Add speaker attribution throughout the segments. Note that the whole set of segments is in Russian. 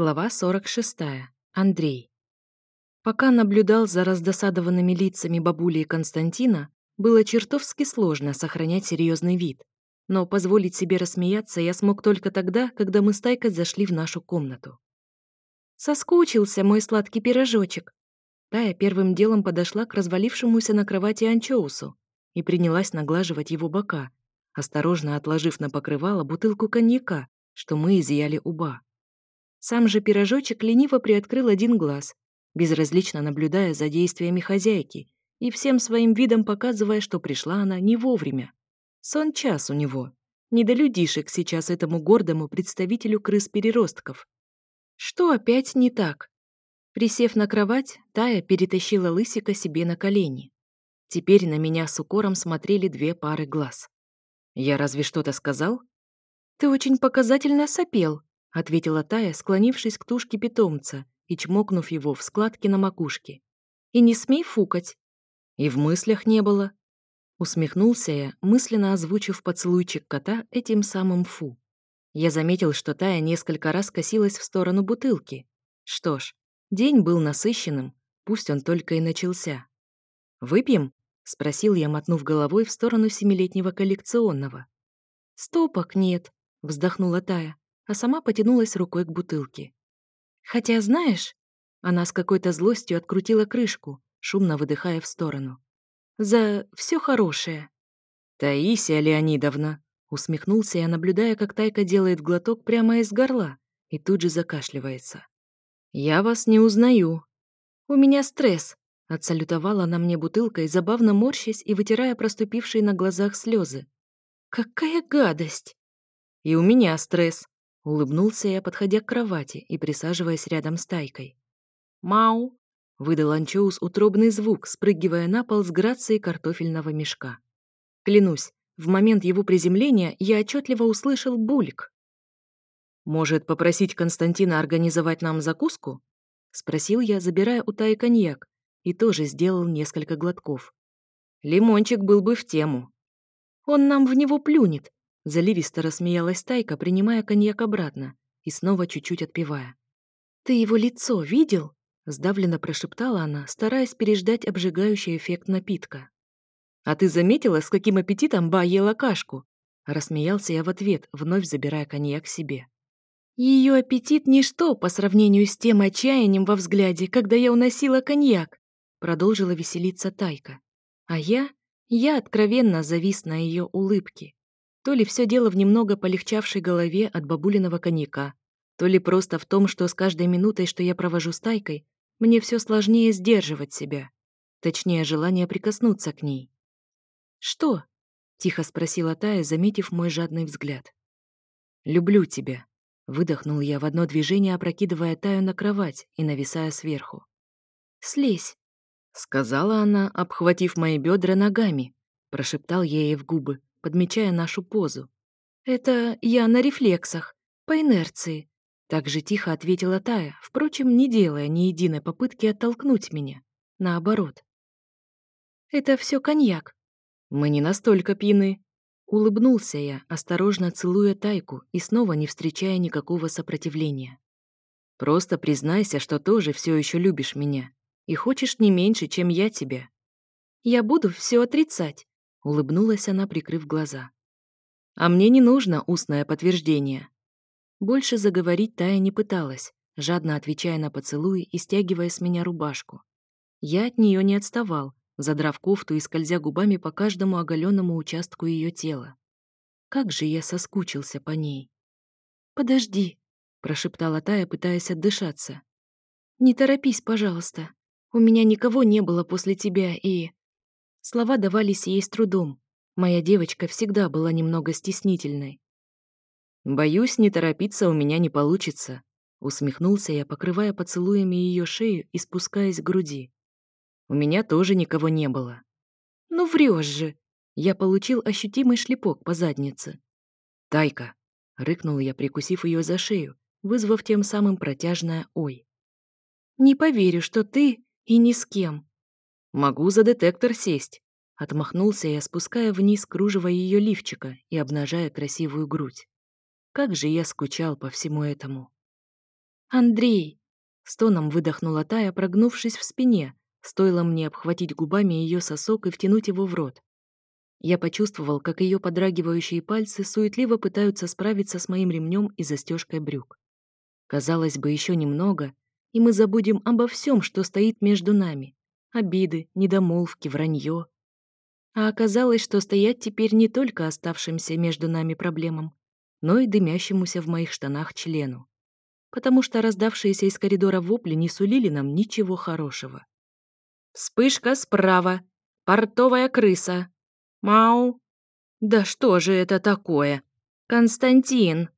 Speaker 1: Глава 46. Андрей. Пока наблюдал за раздосадованными лицами бабули и Константина, было чертовски сложно сохранять серьезный вид. Но позволить себе рассмеяться я смог только тогда, когда мы с Тайкой зашли в нашу комнату. «Соскучился мой сладкий пирожочек!» Тая первым делом подошла к развалившемуся на кровати анчоусу и принялась наглаживать его бока, осторожно отложив на покрывало бутылку коньяка, что мы изъяли у ба. Сам же пирожочек лениво приоткрыл один глаз, безразлично наблюдая за действиями хозяйки и всем своим видом показывая, что пришла она не вовремя. Сон час у него. Не до людишек сейчас этому гордому представителю крыс-переростков. Что опять не так? Присев на кровать, Тая перетащила лысика себе на колени. Теперь на меня с укором смотрели две пары глаз. «Я разве что-то сказал?» «Ты очень показательно сопел», — ответила Тая, склонившись к тушке питомца и чмокнув его в складке на макушке. «И не смей фукать!» «И в мыслях не было!» Усмехнулся я, мысленно озвучив поцелуйчик кота этим самым фу. Я заметил, что Тая несколько раз косилась в сторону бутылки. Что ж, день был насыщенным, пусть он только и начался. «Выпьем?» — спросил я, мотнув головой в сторону семилетнего коллекционного. «Стопок нет», — вздохнула Тая а сама потянулась рукой к бутылке. «Хотя, знаешь...» Она с какой-то злостью открутила крышку, шумно выдыхая в сторону. «За все хорошее». «Таисия Леонидовна!» Усмехнулся я, наблюдая, как Тайка делает глоток прямо из горла и тут же закашливается. «Я вас не узнаю». «У меня стресс», — отсалютовала она мне бутылкой, забавно морщась и вытирая проступившие на глазах слезы. «Какая гадость!» «И у меня стресс», Улыбнулся я, подходя к кровати и присаживаясь рядом с Тайкой. «Мау!» — выдал Анчоус утробный звук, спрыгивая на пол с грацией картофельного мешка. Клянусь, в момент его приземления я отчетливо услышал бульк. «Может, попросить Константина организовать нам закуску?» — спросил я, забирая у Таи коньяк, и тоже сделал несколько глотков. «Лимончик был бы в тему. Он нам в него плюнет, Заливисто рассмеялась Тайка, принимая коньяк обратно и снова чуть-чуть отпивая. «Ты его лицо видел?» — сдавленно прошептала она, стараясь переждать обжигающий эффект напитка. «А ты заметила, с каким аппетитом Ба ела кашку?» — рассмеялся я в ответ, вновь забирая коньяк себе. Ее аппетит — ничто по сравнению с тем отчаянием во взгляде, когда я уносила коньяк», — продолжила веселиться Тайка. А я... я откровенно завис на ее улыбке. То ли все дело в немного полегчавшей голове от бабулиного коньяка, то ли просто в том, что с каждой минутой, что я провожу с Тайкой, мне все сложнее сдерживать себя. Точнее, желание прикоснуться к ней. «Что?» — тихо спросила Тая, заметив мой жадный взгляд. «Люблю тебя», — выдохнул я в одно движение, опрокидывая Таю на кровать и нависая сверху. «Слезь», — сказала она, обхватив мои бедра ногами, — прошептал я ей в губы, подмечая нашу позу. «Это я на рефлексах, по инерции», — так же тихо ответила Тая, впрочем, не делая ни единой попытки оттолкнуть меня. Наоборот. «Это все коньяк». «Мы не настолько пьяны», — улыбнулся я, осторожно целуя Тайку и снова не встречая никакого сопротивления. «Просто признайся, что тоже все еще любишь меня и хочешь не меньше, чем я тебя». «Я буду все отрицать», Улыбнулась она, прикрыв глаза. «А мне не нужно устное подтверждение». Больше заговорить Тая не пыталась, жадно отвечая на поцелуи и стягивая с меня рубашку. Я от нее не отставал, задрав кофту и скользя губами по каждому оголенному участку ее тела. Как же я соскучился по ней. «Подожди», — прошептала Тая, пытаясь отдышаться. «Не торопись, пожалуйста. У меня никого не было после тебя и...» Слова давались ей с трудом. Моя девочка всегда была немного стеснительной. «Боюсь, не торопиться у меня не получится», — усмехнулся я, покрывая поцелуями ее шею и спускаясь к груди. «У меня тоже никого не было». «Ну врешь же!» Я получил ощутимый шлепок по заднице. «Тайка!» — рыкнул я, прикусив ее за шею, вызвав тем самым протяжное «Ой». «Не поверю, что ты и ни с кем. «Могу за детектор сесть», — отмахнулся я, спуская вниз кружево ее лифчика и обнажая красивую грудь. Как же я скучал по всему этому. «Андрей!» — стоном выдохнула Тая, прогнувшись в спине, стоило мне обхватить губами ее сосок и втянуть его в рот. Я почувствовал, как ее подрагивающие пальцы суетливо пытаются справиться с моим ремнем и застежкой брюк. Казалось бы, еще немного, и мы забудем обо всем, что стоит между нами. Обиды, недомолвки, вранье. А оказалось, что стоять теперь не только оставшимся между нами проблемам, но и дымящемуся в моих штанах члену. Потому что раздавшиеся из коридора вопли не сулили нам ничего хорошего. «Вспышка справа! Портовая крыса! Мау!» «Да что же это такое? Константин!»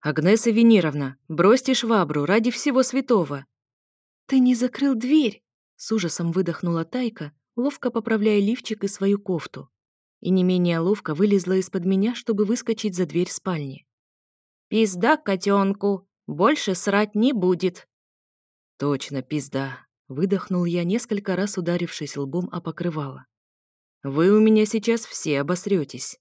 Speaker 1: «Агнеса Венеровна, бросьте швабру ради всего святого!» «Ты не закрыл дверь!» С ужасом выдохнула Тайка, ловко поправляя лифчик и свою кофту. И не менее ловко вылезла из-под меня, чтобы выскочить за дверь спальни. «Пизда котенку! Больше срать не будет!» «Точно, пизда!» — выдохнул я, несколько раз ударившись лбом о покрывало. «Вы у меня сейчас все обосретесь!»